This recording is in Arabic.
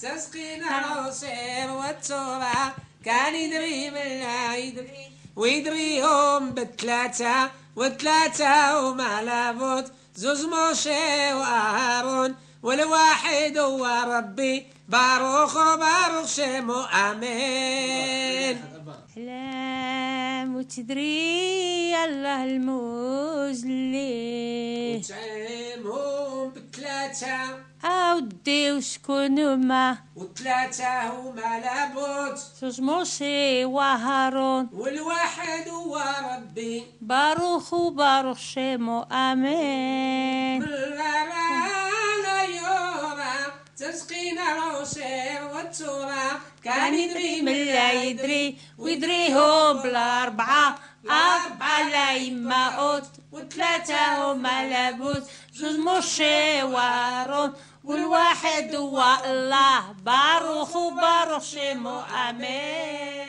تسقينا العصير والتراب كان يدري من لا يدري ويدريهم بالثلاثة والثلاثة وما لابد. زوز موشي وهارون والواحد هو ربي. باروخ وباروخ شمو آمين. احلام وتدري الله الموزلي وتعيمهم بثلاثة اودي وشكون هما وثلاثة هما لابد. زوج موسي وهارون. والواحد هو ربي. باروخ وباروخ شيمو آمين. لا يورا تسقينا العصير والتراب كان يدري من لا يدري ويدريهم بالأربعة. أربعة لا يما أوت. وثلاثه هما لابد. زوج موشي وهارون والواحد هو الله باروخ وباروخ شيمو امين